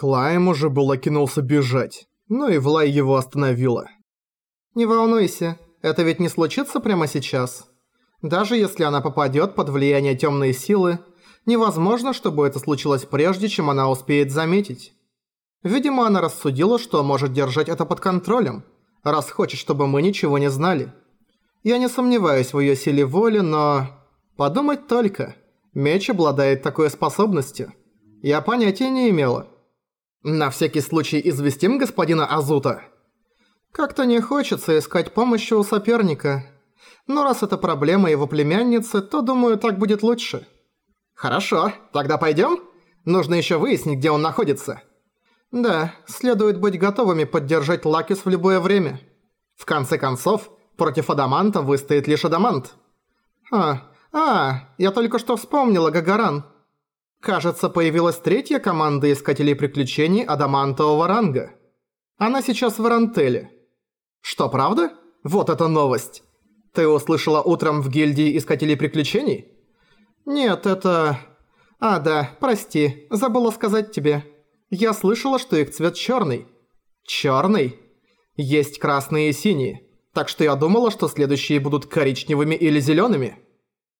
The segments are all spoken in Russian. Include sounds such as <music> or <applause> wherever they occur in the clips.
Клайм уже было кинулся бежать, но и Влай его остановила. «Не волнуйся, это ведь не случится прямо сейчас. Даже если она попадет под влияние темной силы, невозможно, чтобы это случилось прежде, чем она успеет заметить. Видимо, она рассудила, что может держать это под контролем, раз хочет, чтобы мы ничего не знали. Я не сомневаюсь в ее силе воли, но... Подумать только, меч обладает такой способностью. Я понятия не имела. На всякий случай известим господина Азута. Как-то не хочется искать помощи у соперника. Но раз это проблема его племянницы, то, думаю, так будет лучше. Хорошо, тогда пойдем? Нужно еще выяснить, где он находится. Да, следует быть готовыми поддержать Лакис в любое время. В конце концов, против Адаманта выстоит лишь Адамант. А, а, я только что вспомнила Гагаран. Кажется, появилась третья команда Искателей Приключений Адамантового ранга. Она сейчас в Арантеле. Что, правда? Вот это новость. Ты услышала утром в гильдии Искателей Приключений? Нет, это... А, да, прости, забыла сказать тебе. Я слышала, что их цвет черный. Черный? Есть красные и синие. Так что я думала, что следующие будут коричневыми или зелеными.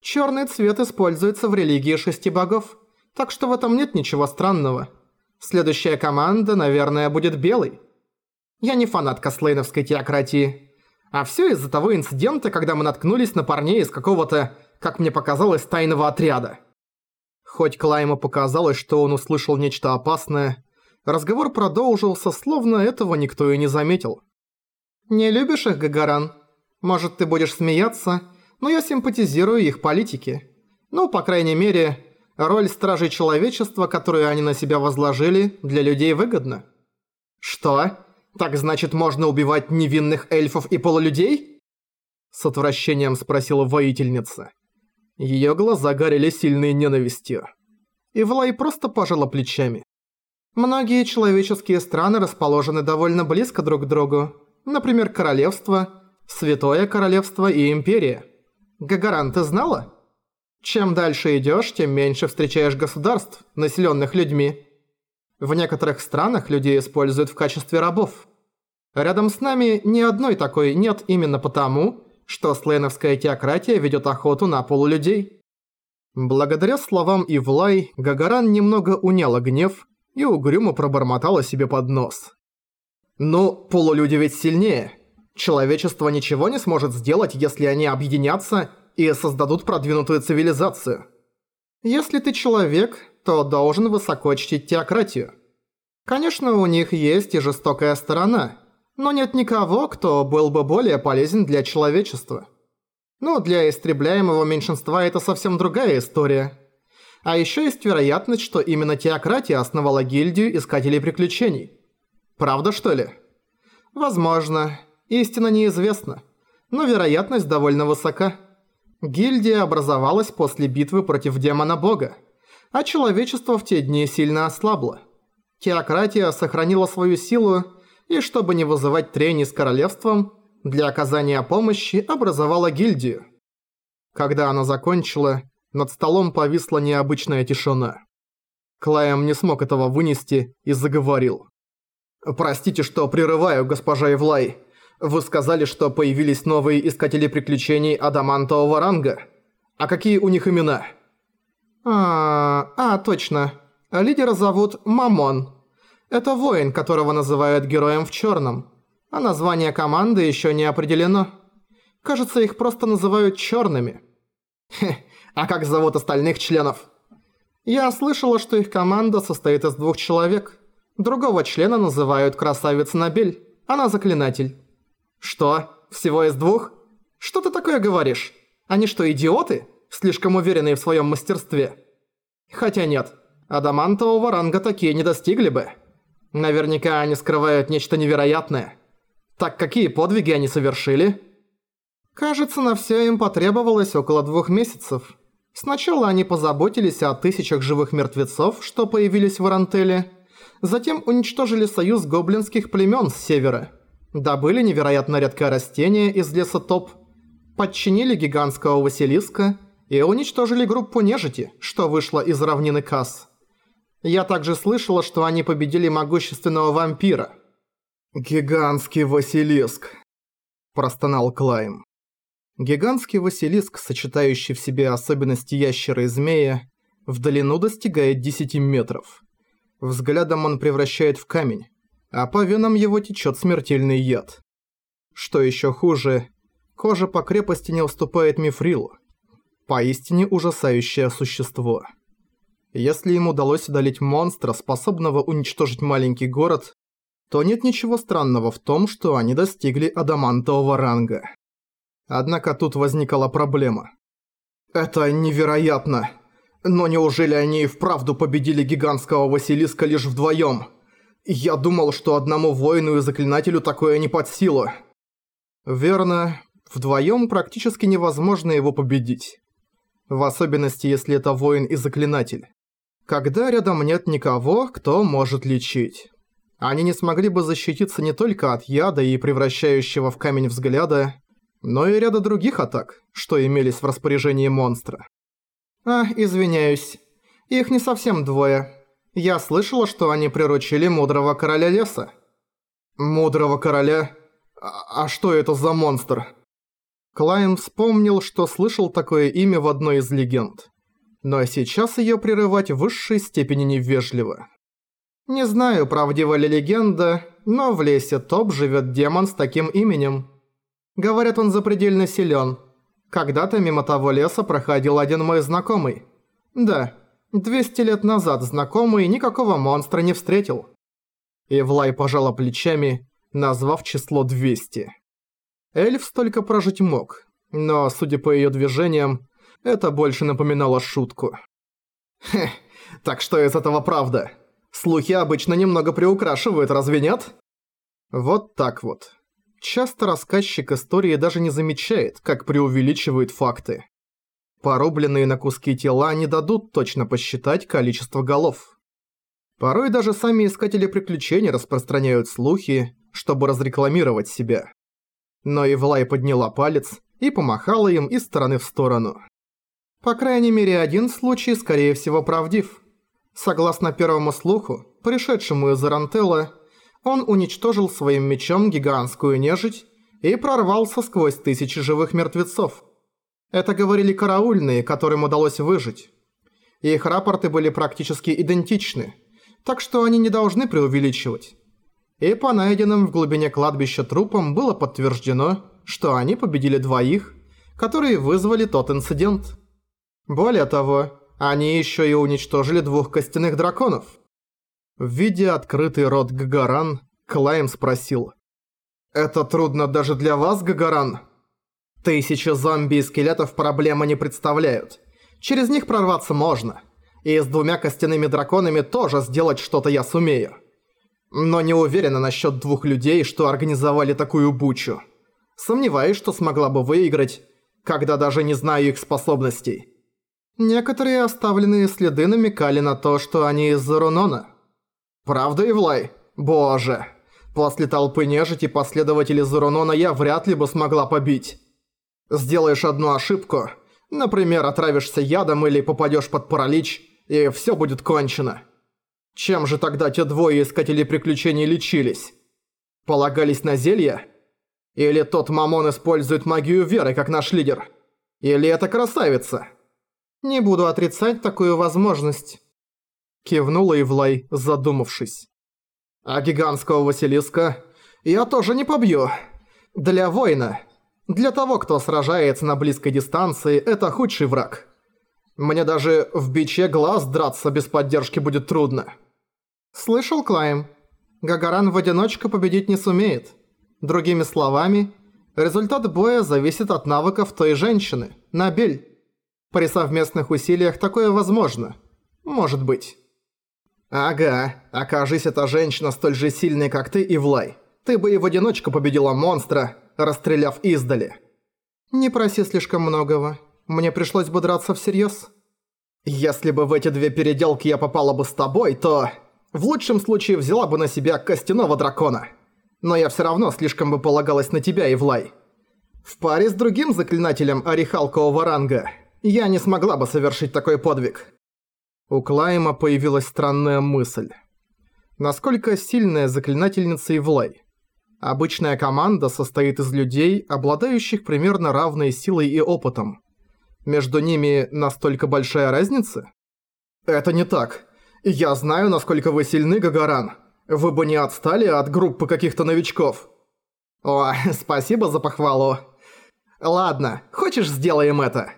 Черный цвет используется в религии шести богов так что в этом нет ничего странного. Следующая команда, наверное, будет белой. Я не фанат кослейновской теократии. А все из-за того инцидента, когда мы наткнулись на парней из какого-то, как мне показалось, тайного отряда. Хоть Клайму показалось, что он услышал нечто опасное, разговор продолжился, словно этого никто и не заметил. «Не любишь их, Гагаран? Может, ты будешь смеяться, но я симпатизирую их политике. Ну, по крайней мере, Роль стражей человечества, которую они на себя возложили, для людей выгодна. Что? Так значит, можно убивать невинных эльфов и полулюдей? С отвращением спросила воительница. Её глаза горели сильной ненавистью. И Влай просто пожала плечами. Многие человеческие страны расположены довольно близко друг к другу. Например, королевство, Святое Королевство и Империя. Гагаран, ты знала? Чем дальше идёшь, тем меньше встречаешь государств, населённых людьми. В некоторых странах людей используют в качестве рабов. Рядом с нами ни одной такой нет именно потому, что слейновская теократия ведёт охоту на полулюдей. Благодаря словам Ивлай, Гагаран немного уняла гнев и угрюмо пробормотала себе под нос. «Ну, полулюди ведь сильнее. Человечество ничего не сможет сделать, если они объединятся и создадут продвинутую цивилизацию. Если ты человек, то должен высоко чтить теократию. Конечно, у них есть и жестокая сторона, но нет никого, кто был бы более полезен для человечества. Ну, для истребляемого меньшинства это совсем другая история. А еще есть вероятность, что именно теократия основала гильдию Искателей Приключений. Правда, что ли? Возможно. Истина неизвестна. Но вероятность довольно высока. Гильдия образовалась после битвы против демона-бога, а человечество в те дни сильно ослабло. Теократия сохранила свою силу и, чтобы не вызывать трений с королевством, для оказания помощи образовала гильдию. Когда она закончила, над столом повисла необычная тишина. Клайм не смог этого вынести и заговорил. «Простите, что прерываю, госпожа Ивлай. Вы сказали, что появились новые Искатели Приключений Адамантового ранга. А какие у них имена? А, а, точно. Лидера зовут Мамон. Это воин, которого называют Героем в Черном. А название команды еще не определено. Кажется, их просто называют Черными. Хе, а как зовут остальных членов? Я слышала, что их команда состоит из двух человек. Другого члена называют Красавица Набель. Она заклинатель. «Что? Всего из двух? Что ты такое говоришь? Они что, идиоты? Слишком уверенные в своем мастерстве?» «Хотя нет, адамантового ранга такие не достигли бы. Наверняка они скрывают нечто невероятное. Так какие подвиги они совершили?» Кажется, на все им потребовалось около двух месяцев. Сначала они позаботились о тысячах живых мертвецов, что появились в Арантеле. Затем уничтожили союз гоблинских племен с севера – добыли невероятно редкое растение из леса топ, подчинили гигантского Василиска и уничтожили группу нежити, что вышла из равнины Касс. Я также слышала, что они победили могущественного вампира. «Гигантский Василиск», – простонал Клайм. Гигантский Василиск, сочетающий в себе особенности ящера и змея, в длину достигает 10 метров. Взглядом он превращает в камень, а по венам его течет смертельный яд. Что еще хуже, кожа по крепости не уступает мифрилу. Поистине ужасающее существо. Если им удалось удалить монстра, способного уничтожить маленький город, то нет ничего странного в том, что они достигли адамантового ранга. Однако тут возникла проблема. «Это невероятно! Но неужели они и вправду победили гигантского Василиска лишь вдвоем? Я думал, что одному воину и заклинателю такое не под силу». Верно, вдвоем практически невозможно его победить. В особенности, если это воин и заклинатель. Когда рядом нет никого, кто может лечить. Они не смогли бы защититься не только от яда и превращающего в камень взгляда, но и ряда других атак, что имелись в распоряжении монстра. «А, извиняюсь. Их не совсем двое. Я слышала, что они приручили мудрого короля леса». «Мудрого короля? А, а что это за монстр?» Клайн вспомнил, что слышал такое имя в одной из легенд. Но сейчас её прерывать в высшей степени невежливо. Не знаю, правдива ли легенда, но в лесе Топ живёт демон с таким именем. Говорят, он запредельно силен. Когда-то мимо того леса проходил один мой знакомый. Да, 200 лет назад знакомый никакого монстра не встретил. Ивлай пожала плечами, назвав число 200. Эльф столько прожить мог, но, судя по её движениям, это больше напоминало шутку. Хе, так что из этого правда? Слухи обычно немного приукрашивают, разве нет? Вот так вот. Часто рассказчик истории даже не замечает, как преувеличивает факты. Порубленные на куски тела не дадут точно посчитать количество голов. Порой даже сами искатели приключений распространяют слухи, чтобы разрекламировать себя. Но Ивлай подняла палец и помахала им из стороны в сторону. По крайней мере, один случай, скорее всего, правдив. Согласно первому слуху, пришедшему из Арантелла, он уничтожил своим мечом гигантскую нежить и прорвался сквозь тысячи живых мертвецов. Это говорили караульные, которым удалось выжить. Их рапорты были практически идентичны, так что они не должны преувеличивать. И по найденным в глубине кладбища трупам было подтверждено, что они победили двоих, которые вызвали тот инцидент. Более того, они еще и уничтожили двух костяных драконов – Видя открытый рот Гагаран, Клайм спросил. «Это трудно даже для вас, Гагаран?» «Тысячи зомби и скелетов проблемы не представляют. Через них прорваться можно. И с двумя костяными драконами тоже сделать что-то я сумею. Но не уверена насчет двух людей, что организовали такую бучу. Сомневаюсь, что смогла бы выиграть, когда даже не знаю их способностей. Некоторые оставленные следы намекали на то, что они из Зарунона. «Правда, Ивлай? Боже! После толпы нежити последователей Зурунона я вряд ли бы смогла побить. Сделаешь одну ошибку, например, отравишься ядом или попадешь под паралич, и все будет кончено. Чем же тогда те двое искателей приключений лечились? Полагались на зелье? Или тот мамон использует магию веры, как наш лидер? Или это красавица? Не буду отрицать такую возможность. Кивнула Ивлай, задумавшись. «А гигантского Василиска я тоже не побью. Для воина. Для того, кто сражается на близкой дистанции, это худший враг. Мне даже в биче глаз драться без поддержки будет трудно». «Слышал, Клайм? Гагаран в одиночку победить не сумеет. Другими словами, результат боя зависит от навыков той женщины, Набель. При совместных усилиях такое возможно. Может быть». «Ага, окажись эта женщина столь же сильной, как ты, Ивлай. Ты бы и в одиночку победила монстра, расстреляв издали». «Не проси слишком многого. Мне пришлось бы драться всерьез. «Если бы в эти две переделки я попала бы с тобой, то... В лучшем случае взяла бы на себя костяного дракона. Но я все равно слишком бы полагалась на тебя, Ивлай. В паре с другим заклинателем орехалкового ранга я не смогла бы совершить такой подвиг». У Клайма появилась странная мысль. Насколько сильная заклинательница Ивлай? Обычная команда состоит из людей, обладающих примерно равной силой и опытом. Между ними настолько большая разница? Это не так. Я знаю, насколько вы сильны, Гагаран. Вы бы не отстали от группы каких-то новичков. О, <laughs> спасибо за похвалу. Ладно, хочешь сделаем это?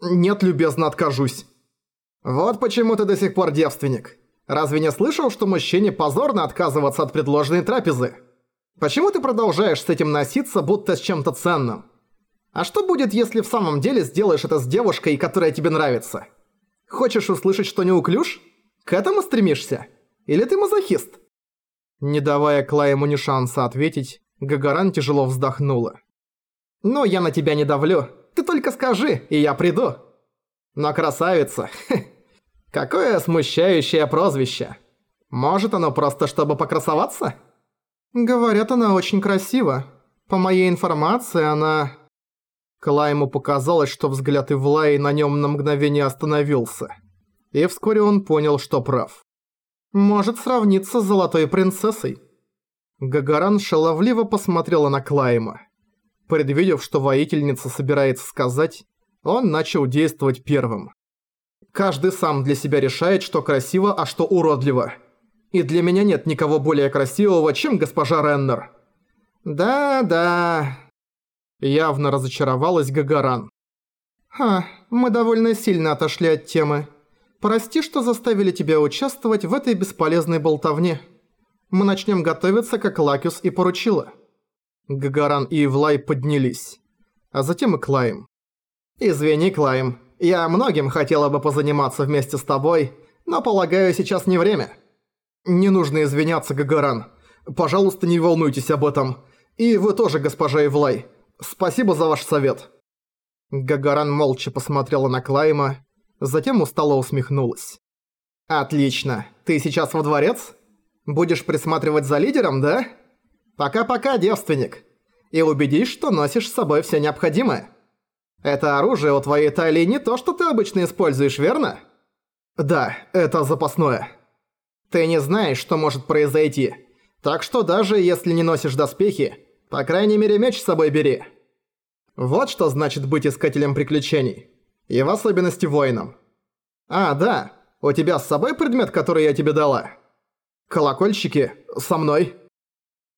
Нет, любезно, откажусь. Вот почему ты до сих пор девственник. Разве не слышал, что мужчине позорно отказываться от предложенной трапезы? Почему ты продолжаешь с этим носиться, будто с чем-то ценным? А что будет, если в самом деле сделаешь это с девушкой, которая тебе нравится? Хочешь услышать, что неуклюж? К этому стремишься? Или ты мазохист?» Не давая Клайму ни шанса ответить, Гагаран тяжело вздохнула. «Ну, я на тебя не давлю. Ты только скажи, и я приду». «Но красавица, какое смущающее прозвище. Может, оно просто чтобы покрасоваться?» «Говорят, она очень красива. По моей информации, она...» Клайму показалось, что взгляд Ивлаи на нем на мгновение остановился. И вскоре он понял, что прав. «Может сравниться с золотой принцессой». Гагаран шаловливо посмотрела на Клайма. Предвидев, что воительница собирается сказать, он начал действовать первым. «Каждый сам для себя решает, что красиво, а что уродливо. И для меня нет никого более красивого, чем госпожа Реннер». «Да-да», Явно разочаровалась Гагаран. «Ха, мы довольно сильно отошли от темы. Прости, что заставили тебя участвовать в этой бесполезной болтовне. Мы начнем готовиться, как Лакюс и поручила». Гагаран и Ивлай поднялись. А затем и Клайм. «Извини, Клайм, я многим хотела бы позаниматься вместе с тобой, но, полагаю, сейчас не время». «Не нужно извиняться, Гагаран. Пожалуйста, не волнуйтесь об этом. И вы тоже, госпожа Ивлай. Спасибо за ваш совет». Гагаран молча посмотрела на Клайма, затем устало усмехнулась. «Отлично. Ты сейчас во дворец? Будешь присматривать за лидером, да? Пока-пока, девственник. И убедись, что носишь с собой все необходимое. Это оружие у твоей талии не то, что ты обычно используешь, верно? Да, это запасное. Ты не знаешь, что может произойти. Так что даже если не носишь доспехи, по крайней мере, меч с собой бери. Вот что значит быть искателем приключений. И в особенности воином. А, да, у тебя с собой предмет, который я тебе дала? Колокольчики со мной.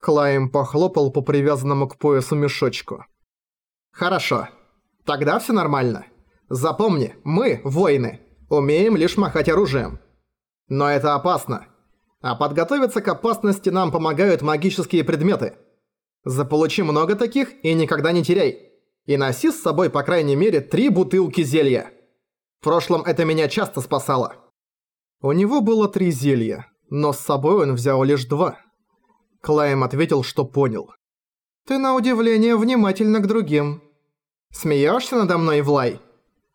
Клайм похлопал по привязанному к поясу мешочку. Хорошо. Тогда все нормально. Запомни, мы, воины, умеем лишь махать оружием. Но это опасно. А подготовиться к опасности нам помогают магические предметы – Заполучи много таких и никогда не теряй. И носи с собой по крайней мере три бутылки зелья. В прошлом это меня часто спасало. У него было три зелья, но с собой он взял лишь два. Клайм ответил, что понял. «Ты на удивление внимательно к другим. Смеешься надо мной, Влай?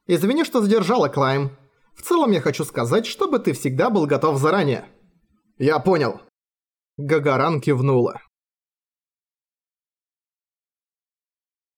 Извини, что задержала, Клайм. В целом я хочу сказать, чтобы ты всегда был готов заранее». «Я понял». Гагаран кивнула.